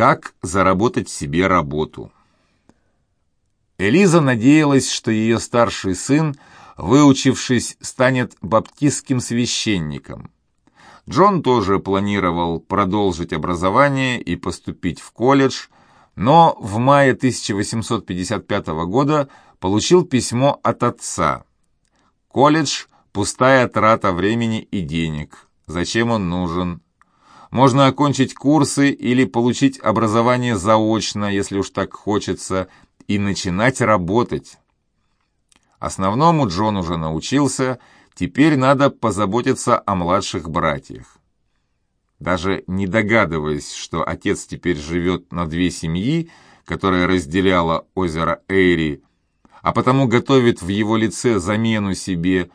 Как заработать себе работу? Элиза надеялась, что ее старший сын, выучившись, станет баптистским священником. Джон тоже планировал продолжить образование и поступить в колледж, но в мае 1855 года получил письмо от отца. Колледж – пустая трата времени и денег. Зачем он нужен? Можно окончить курсы или получить образование заочно, если уж так хочется, и начинать работать. Основному Джон уже научился, теперь надо позаботиться о младших братьях. Даже не догадываясь, что отец теперь живет на две семьи, которая разделяла озеро Эйри, а потому готовит в его лице замену себе,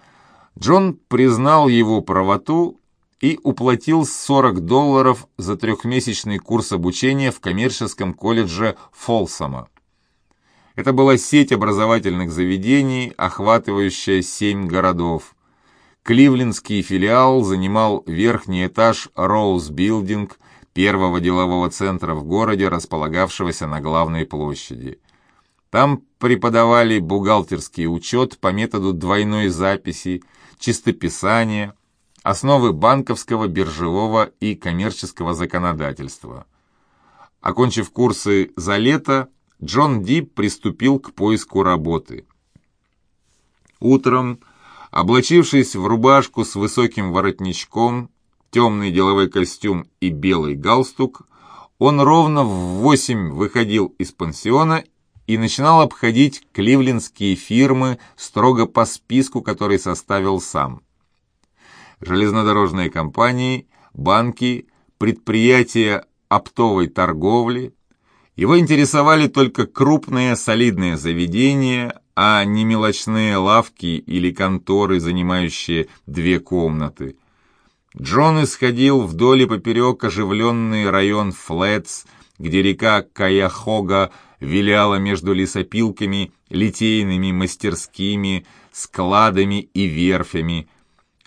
Джон признал его правоту и уплатил 40 долларов за трехмесячный курс обучения в коммерческом колледже Фолсома. Это была сеть образовательных заведений, охватывающая семь городов. Кливлендский филиал занимал верхний этаж Роуз Билдинг, первого делового центра в городе, располагавшегося на главной площади. Там преподавали бухгалтерский учет по методу двойной записи, чистописание, основы банковского, биржевого и коммерческого законодательства. Окончив курсы за лето, Джон Дип приступил к поиску работы. Утром, облачившись в рубашку с высоким воротничком, темный деловой костюм и белый галстук, он ровно в восемь выходил из пансиона и начинал обходить кливлендские фирмы строго по списку, который составил сам. Железнодорожные компании, банки, предприятия оптовой торговли, его интересовали только крупные солидные заведения, а не мелочные лавки или конторы, занимающие две комнаты. Джон исходил вдоль и поперек оживленный район Флетс, где река Каяхога виляла между лесопилками, литейными мастерскими, складами и верфями,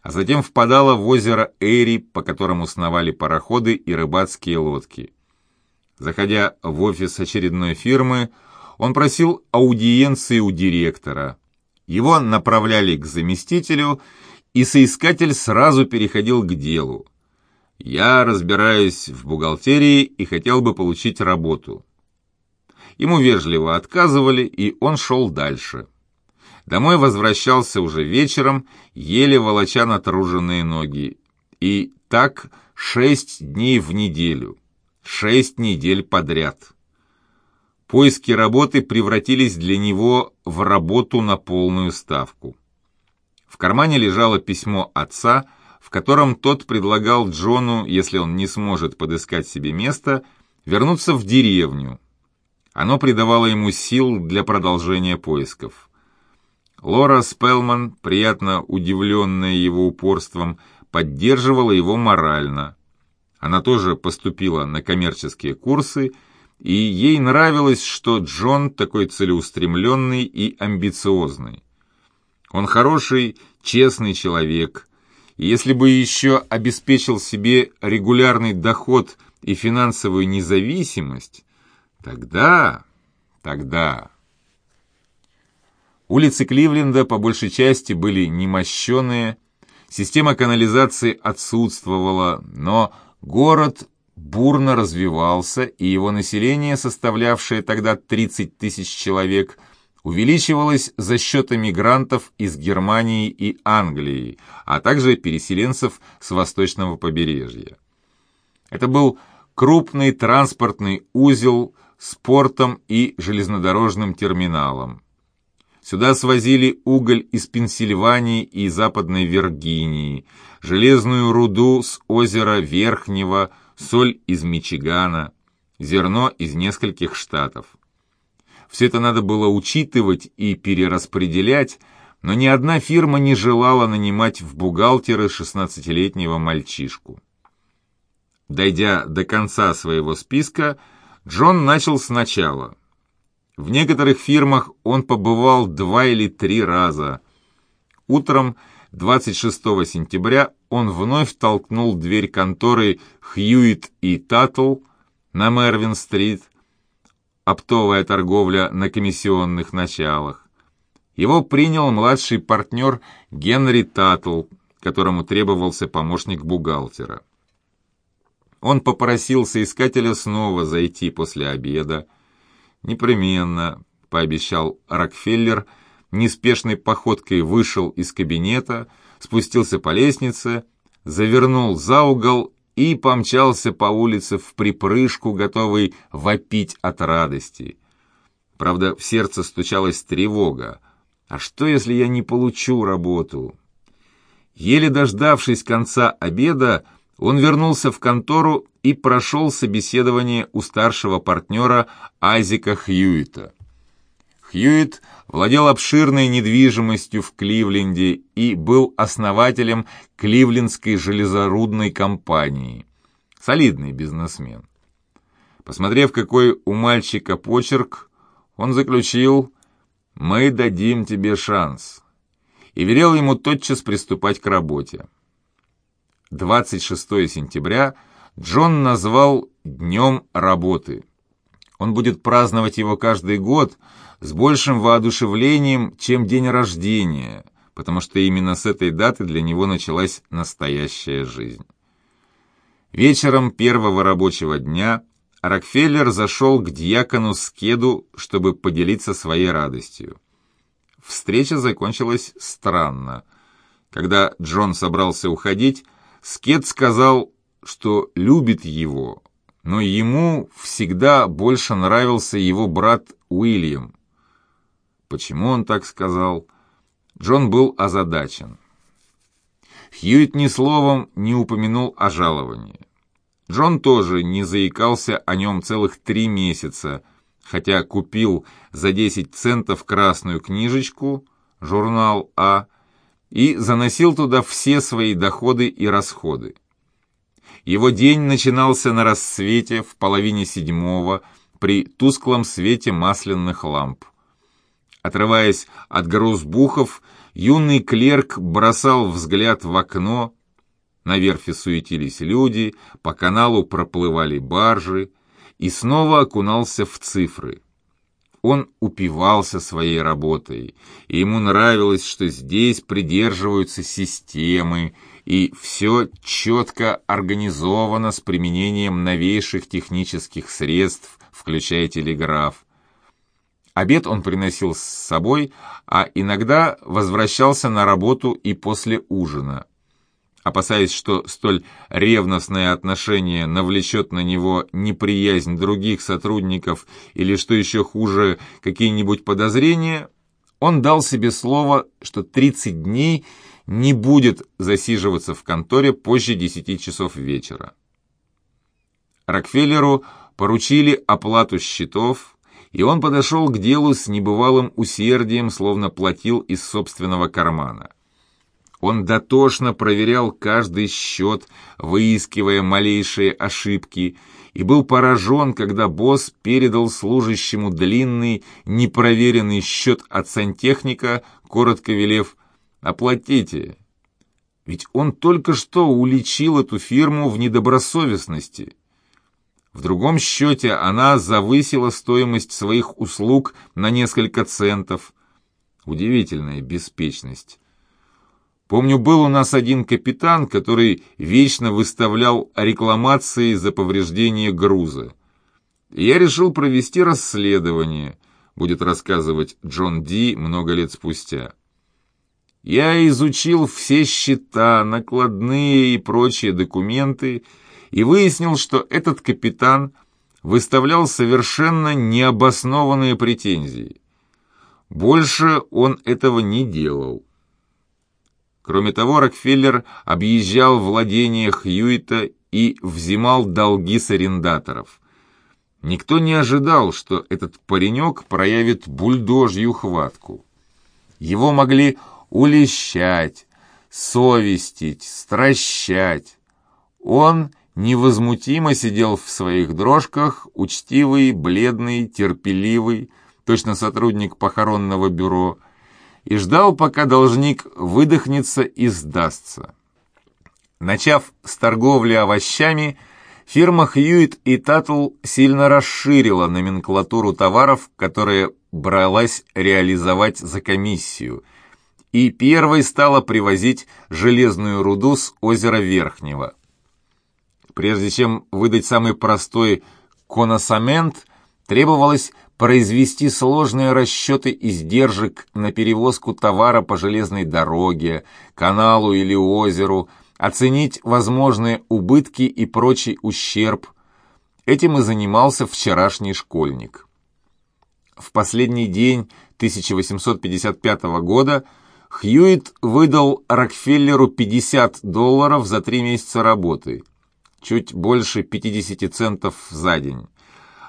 а затем впадала в озеро Эри, по которому сновали пароходы и рыбацкие лодки. Заходя в офис очередной фирмы, он просил аудиенции у директора. Его направляли к заместителю, и соискатель сразу переходил к делу. «Я разбираюсь в бухгалтерии и хотел бы получить работу». Ему вежливо отказывали, и он шел дальше. Домой возвращался уже вечером, еле волоча натруженные ноги. И так шесть дней в неделю шесть недель подряд. Поиски работы превратились для него в работу на полную ставку. В кармане лежало письмо отца, в котором тот предлагал Джону, если он не сможет подыскать себе место, вернуться в деревню. Оно придавало ему сил для продолжения поисков. Лора Спелман, приятно удивленная его упорством, поддерживала его морально. Она тоже поступила на коммерческие курсы, и ей нравилось, что Джон такой целеустремленный и амбициозный. Он хороший, честный человек, и если бы еще обеспечил себе регулярный доход и финансовую независимость, тогда, тогда... Улицы Кливленда по большей части были немощенные, система канализации отсутствовала, но Город бурно развивался, и его население, составлявшее тогда 30 тысяч человек, увеличивалось за счет эмигрантов из Германии и Англии, а также переселенцев с восточного побережья. Это был крупный транспортный узел с портом и железнодорожным терминалом. Сюда свозили уголь из Пенсильвании и Западной Виргинии, железную руду с озера Верхнего, соль из Мичигана, зерно из нескольких штатов. Все это надо было учитывать и перераспределять, но ни одна фирма не желала нанимать в бухгалтеры 16-летнего мальчишку. Дойдя до конца своего списка, Джон начал сначала – в некоторых фирмах он побывал два или три раза. Утром 26 сентября он вновь толкнул дверь конторы Хьюит и Таттл, на Мервин-стрит, оптовая торговля на комиссионных началах. Его принял младший партнер Генри Таттл, которому требовался помощник бухгалтера. Он попросил соискателя снова зайти после обеда. «Непременно», — пообещал Рокфеллер, неспешной походкой вышел из кабинета, спустился по лестнице, завернул за угол и помчался по улице в припрыжку, готовый вопить от радости. Правда, в сердце стучалась тревога. А что, если я не получу работу? Еле дождавшись конца обеда, он вернулся в контору и прошел собеседование у старшего партнера Айзека Хьюита. Хьюит владел обширной недвижимостью в Кливленде и был основателем Кливлендской железорудной компании. Солидный бизнесмен. Посмотрев, какой у мальчика почерк, он заключил «Мы дадим тебе шанс» и велел ему тотчас приступать к работе. 26 сентября Джон назвал «Днем работы». Он будет праздновать его каждый год с большим воодушевлением, чем день рождения, потому что именно с этой даты для него началась настоящая жизнь. Вечером первого рабочего дня Рокфеллер зашел к дьякону Скеду, чтобы поделиться своей радостью. Встреча закончилась странно. Когда Джон собрался уходить, Скед сказал, что любит его, но ему всегда больше нравился его брат Уильям. Почему он так сказал? Джон был озадачен. Хьюит ни словом не упомянул о жаловании. Джон тоже не заикался о нем целых три месяца, хотя купил за 10 центов красную книжечку, журнал «А», и заносил туда все свои доходы и расходы. Его день начинался на рассвете в половине седьмого при тусклом свете масляных ламп. Отрываясь от грузбухов, юный клерк бросал взгляд в окно, на верфи суетились люди, по каналу проплывали баржи, и снова окунался в цифры. Он упивался своей работой, и ему нравилось, что здесь придерживаются системы, и все четко организовано с применением новейших технических средств, включая телеграф. Обед он приносил с собой, а иногда возвращался на работу и после ужина опасаясь, что столь ревностное отношение навлечет на него неприязнь других сотрудников или, что еще хуже, какие-нибудь подозрения, он дал себе слово, что 30 дней не будет засиживаться в конторе позже 10 часов вечера. Рокфеллеру поручили оплату счетов, и он подошел к делу с небывалым усердием, словно платил из собственного кармана. Он дотошно проверял каждый счет, выискивая малейшие ошибки, и был поражен, когда босс передал служащему длинный, непроверенный счет от сантехника, коротко велев «Оплатите». Ведь он только что уличил эту фирму в недобросовестности. В другом счете она завысила стоимость своих услуг на несколько центов. Удивительная беспечность. Помню, был у нас один капитан, который вечно выставлял рекламации за повреждение груза. Я решил провести расследование, будет рассказывать Джон Ди много лет спустя. Я изучил все счета, накладные и прочие документы и выяснил, что этот капитан выставлял совершенно необоснованные претензии. Больше он этого не делал. Кроме того, Рокфеллер объезжал владения Хьюита и взимал долги с арендаторов. Никто не ожидал, что этот паренек проявит бульдожью хватку. Его могли улещать, совестить, стращать. Он невозмутимо сидел в своих дрожках, учтивый, бледный, терпеливый, точно сотрудник похоронного бюро, и ждал, пока должник выдохнется и сдастся. Начав с торговли овощами, фирма Хьюит и Татл сильно расширила номенклатуру товаров, которые бралась реализовать за комиссию, и первой стала привозить железную руду с озера Верхнего. Прежде чем выдать самый простой коносамент, требовалось произвести сложные расчеты издержек на перевозку товара по железной дороге, каналу или озеру, оценить возможные убытки и прочий ущерб. Этим и занимался вчерашний школьник. В последний день 1855 года Хьюит выдал Рокфеллеру 50 долларов за три месяца работы, чуть больше 50 центов за день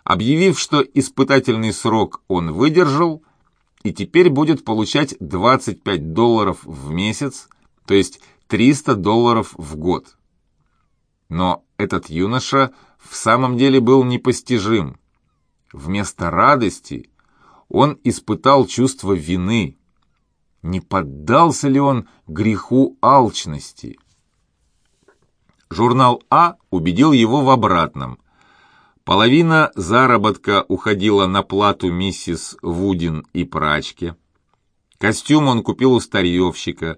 объявив, что испытательный срок он выдержал и теперь будет получать 25 долларов в месяц, то есть 300 долларов в год. Но этот юноша в самом деле был непостижим. Вместо радости он испытал чувство вины. Не поддался ли он греху алчности? Журнал А убедил его в обратном – Половина заработка уходила на плату миссис Вудин и прачке. Костюм он купил у старьевщика.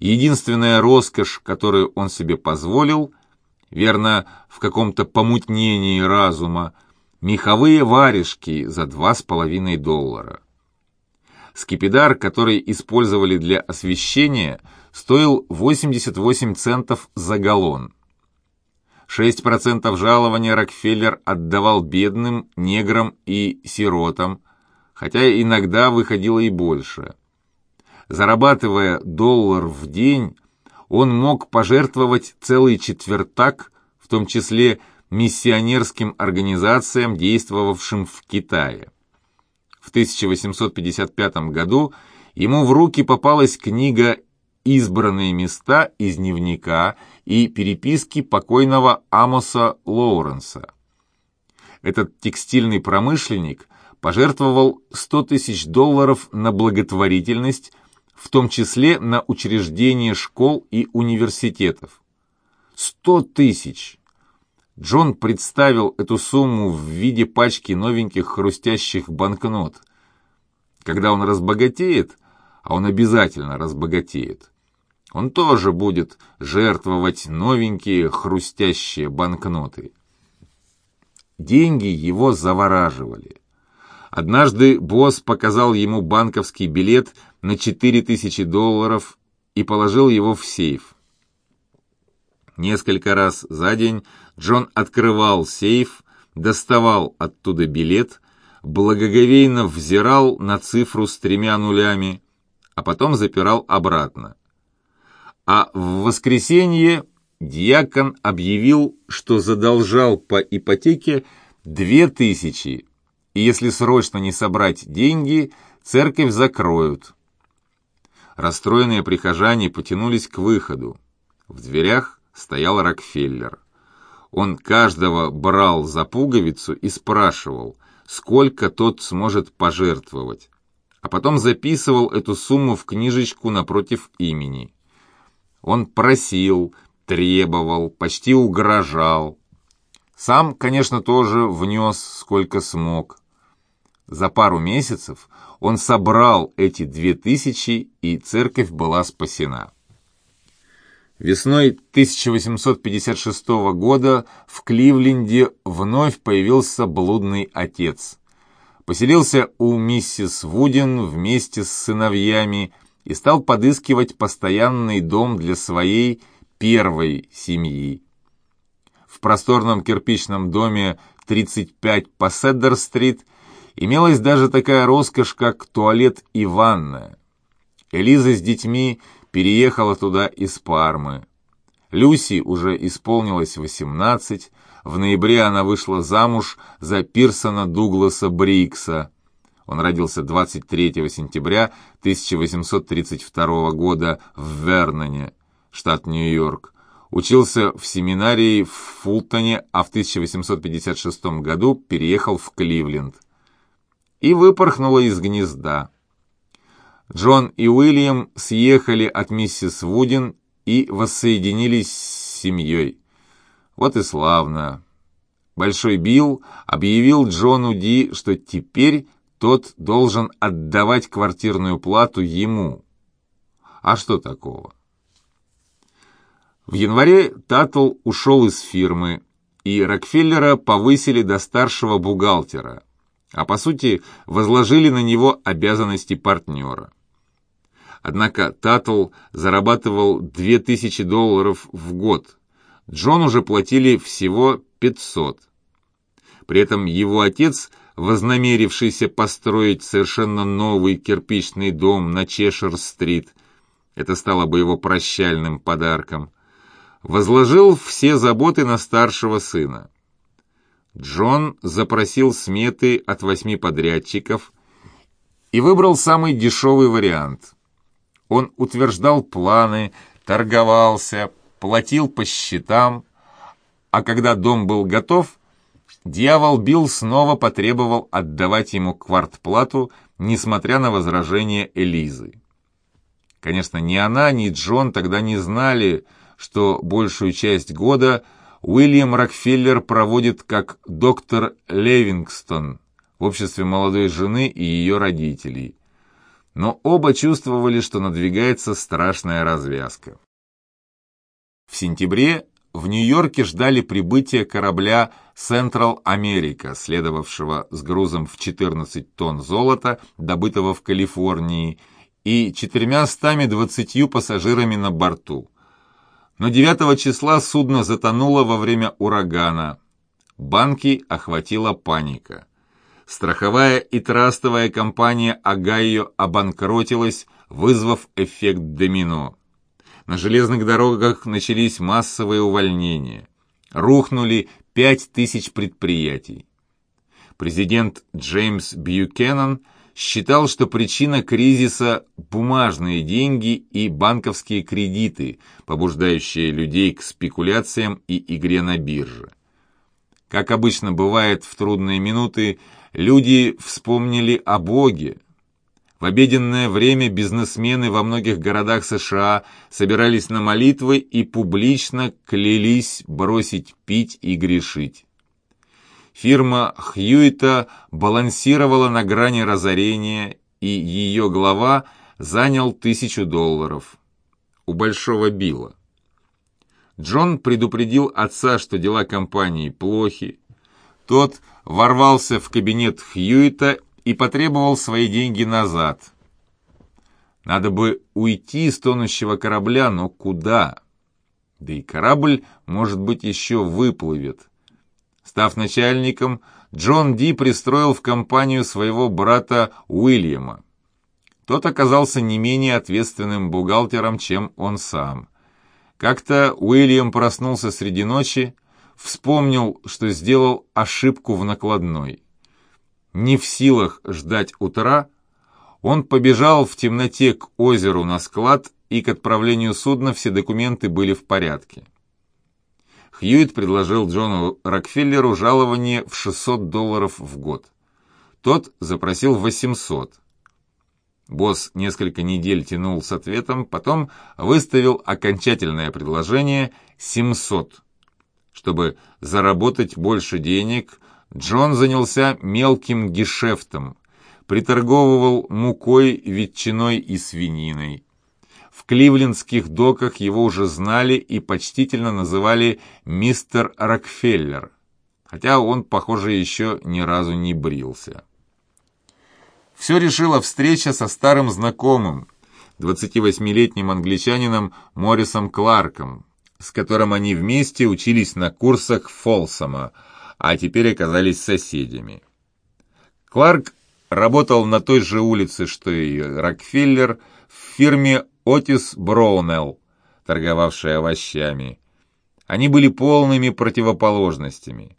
Единственная роскошь, которую он себе позволил, верно, в каком-то помутнении разума, меховые варежки за два с половиной доллара. Скипидар, который использовали для освещения, стоил 88 центов за галлон. 6% жалования Рокфеллер отдавал бедным, неграм и сиротам, хотя иногда выходило и больше. Зарабатывая доллар в день, он мог пожертвовать целый четвертак, в том числе миссионерским организациям, действовавшим в Китае. В 1855 году ему в руки попалась книга «Избранные места» из дневника – и переписки покойного Амоса Лоуренса. Этот текстильный промышленник пожертвовал 100 тысяч долларов на благотворительность, в том числе на учреждение школ и университетов. 100 тысяч! Джон представил эту сумму в виде пачки новеньких хрустящих банкнот. Когда он разбогатеет, а он обязательно разбогатеет, он тоже будет жертвовать новенькие хрустящие банкноты. Деньги его завораживали. Однажды босс показал ему банковский билет на 4000 долларов и положил его в сейф. Несколько раз за день Джон открывал сейф, доставал оттуда билет, благоговейно взирал на цифру с тремя нулями, а потом запирал обратно а в воскресенье дьякон объявил, что задолжал по ипотеке две тысячи, и если срочно не собрать деньги, церковь закроют. Расстроенные прихожане потянулись к выходу. В дверях стоял Рокфеллер. Он каждого брал за пуговицу и спрашивал, сколько тот сможет пожертвовать, а потом записывал эту сумму в книжечку напротив имени. Он просил, требовал, почти угрожал. Сам, конечно, тоже внес сколько смог. За пару месяцев он собрал эти две тысячи, и церковь была спасена. Весной 1856 года в Кливленде вновь появился блудный отец. Поселился у миссис Вудин вместе с сыновьями и стал подыскивать постоянный дом для своей первой семьи. В просторном кирпичном доме 35 по Седдер-стрит имелась даже такая роскошь, как туалет и ванная. Элиза с детьми переехала туда из Пармы. Люси уже исполнилось 18, в ноябре она вышла замуж за Пирсона Дугласа Брикса – он родился 23 сентября 1832 года в Верноне, штат Нью-Йорк. Учился в семинарии в Фултоне, а в 1856 году переехал в Кливленд. И выпорхнула из гнезда. Джон и Уильям съехали от миссис Вудин и воссоединились с семьей. Вот и славно. Большой Билл объявил Джону Ди, что теперь тот должен отдавать квартирную плату ему. А что такого? В январе Таттл ушел из фирмы, и Рокфеллера повысили до старшего бухгалтера, а по сути возложили на него обязанности партнера. Однако Таттл зарабатывал 2000 долларов в год. Джону же платили всего 500. При этом его отец, вознамерившийся построить совершенно новый кирпичный дом на Чешир-стрит, это стало бы его прощальным подарком, возложил все заботы на старшего сына. Джон запросил сметы от восьми подрядчиков и выбрал самый дешевый вариант. Он утверждал планы, торговался, платил по счетам, а когда дом был готов, дьявол Билл снова потребовал отдавать ему квартплату, несмотря на возражения Элизы. Конечно, ни она, ни Джон тогда не знали, что большую часть года Уильям Рокфеллер проводит как доктор Левингстон в обществе молодой жены и ее родителей. Но оба чувствовали, что надвигается страшная развязка. В сентябре в Нью-Йорке ждали прибытия корабля Central America, следовавшего с грузом в 14 тонн золота, добытого в Калифорнии, и 420 пассажирами на борту. Но 9 числа судно затонуло во время урагана. Банки охватила паника. Страховая и трастовая компания Огайо обанкротилась, вызвав эффект домино. На железных дорогах начались массовые увольнения. Рухнули 5000 предприятий. Президент Джеймс Бьюкеннон считал, что причина кризиса – бумажные деньги и банковские кредиты, побуждающие людей к спекуляциям и игре на бирже. Как обычно бывает в трудные минуты, люди вспомнили о Боге. В обеденное время бизнесмены во многих городах США собирались на молитвы и публично клялись бросить пить и грешить. Фирма Хьюита балансировала на грани разорения, и ее глава занял тысячу долларов. У Большого Билла. Джон предупредил отца, что дела компании плохи. Тот ворвался в кабинет Хьюита и потребовал свои деньги назад. Надо бы уйти с тонущего корабля, но куда? Да и корабль, может быть, еще выплывет. Став начальником, Джон Ди пристроил в компанию своего брата Уильяма. Тот оказался не менее ответственным бухгалтером, чем он сам. Как-то Уильям проснулся среди ночи, вспомнил, что сделал ошибку в накладной. Не в силах ждать утра, он побежал в темноте к озеру на склад, и к отправлению судна все документы были в порядке. Хьюитт предложил Джону Рокфеллеру жалование в 600 долларов в год. Тот запросил 800. Босс несколько недель тянул с ответом, потом выставил окончательное предложение 700. Чтобы заработать больше денег, Джон занялся мелким гешефтом, приторговывал мукой, ветчиной и свининой. В кливлендских доках его уже знали и почтительно называли «мистер Рокфеллер», хотя он, похоже, еще ни разу не брился. Все решила встреча со старым знакомым, 28-летним англичанином Моррисом Кларком, с которым они вместе учились на курсах Фолсома, а теперь оказались соседями. Кларк работал на той же улице, что и Рокфеллер, в фирме Отис Броунелл, торговавший овощами. Они были полными противоположностями.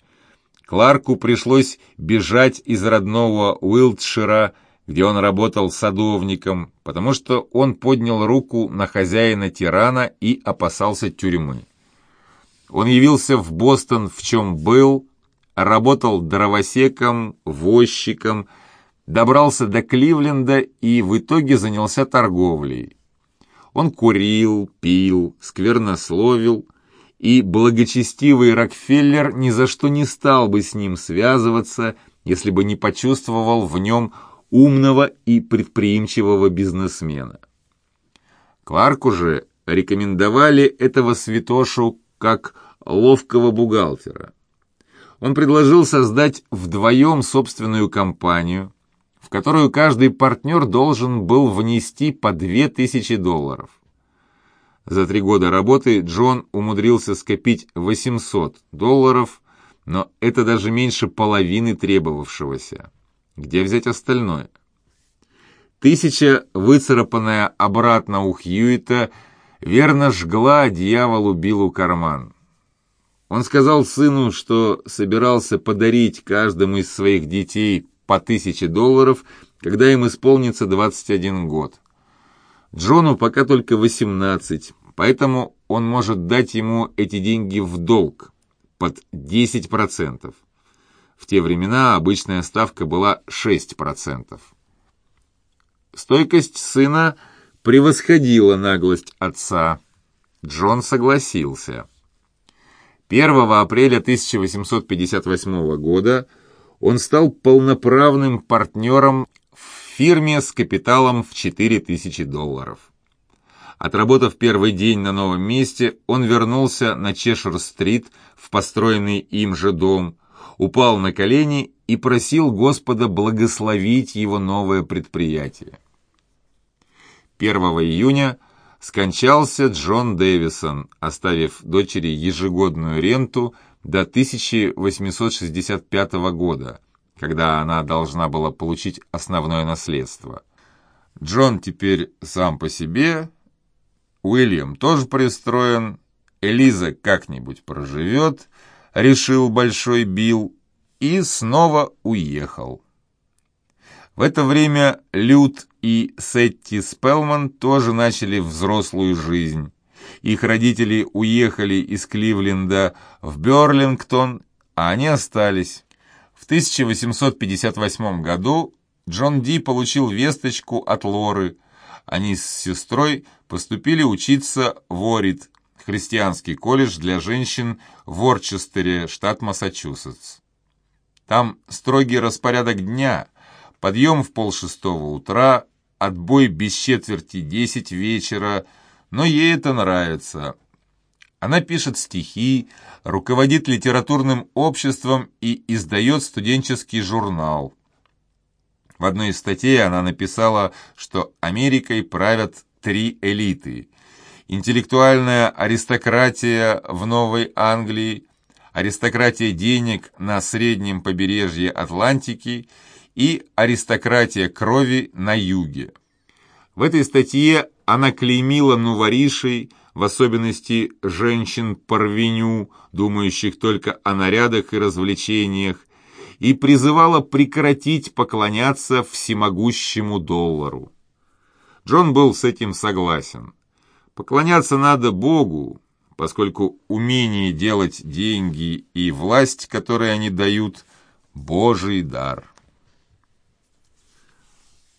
Кларку пришлось бежать из родного Уилтшира, где он работал садовником, потому что он поднял руку на хозяина тирана и опасался тюрьмы. Он явился в Бостон, в чем был, работал дровосеком, возчиком, добрался до Кливленда и в итоге занялся торговлей. Он курил, пил, сквернословил и благочестивый Рокфеллер ни за что не стал бы с ним связываться, если бы не почувствовал в нем умного и предприимчивого бизнесмена. Кларку же рекомендовали этого святошу как ловкого бухгалтера. Он предложил создать вдвоем собственную компанию, в которую каждый партнер должен был внести по 2000 долларов. За три года работы Джон умудрился скопить 800 долларов, но это даже меньше половины требовавшегося. Где взять остальное? Тысяча, выцарапанная обратно у Хьюита, верно жгла дьяволу Биллу карман. Он сказал сыну, что собирался подарить каждому из своих детей по тысяче долларов, когда им исполнится 21 год. Джону пока только 18, поэтому он может дать ему эти деньги в долг под 10%. В те времена обычная ставка была 6%. Стойкость сына превосходила наглость отца. Джон согласился. 1 апреля 1858 года он стал полноправным партнером в фирме с капиталом в 4000 долларов. Отработав первый день на новом месте, он вернулся на Чешир-стрит в построенный им же дом, упал на колени и просил Господа благословить его новое предприятие. 1 июня скончался Джон Дэвисон, оставив дочери ежегодную ренту до 1865 года, когда она должна была получить основное наследство. Джон теперь сам по себе, Уильям тоже пристроен, Элиза как-нибудь проживет, решил Большой Билл, и снова уехал. В это время Люд и Сетти Спелман тоже начали взрослую жизнь. Их родители уехали из Кливленда в Берлингтон, а они остались. В 1858 году Джон Ди получил весточку от Лоры. Они с сестрой поступили учиться в Орит, христианский колледж для женщин в Орчестере, штат Массачусетс. Там строгий распорядок дня – Подъем в полшестого утра, отбой без четверти десять вечера, но ей это нравится. Она пишет стихи, руководит литературным обществом и издает студенческий журнал. В одной из статей она написала, что Америкой правят три элиты. Интеллектуальная аристократия в Новой Англии, аристократия денег на среднем побережье Атлантики – и аристократия крови на юге. В этой статье она клеймила нуворишей, в особенности женщин парвеню, думающих только о нарядах и развлечениях, и призывала прекратить поклоняться всемогущему доллару. Джон был с этим согласен. Поклоняться надо Богу, поскольку умение делать деньги и власть, которые они дают, – Божий дар.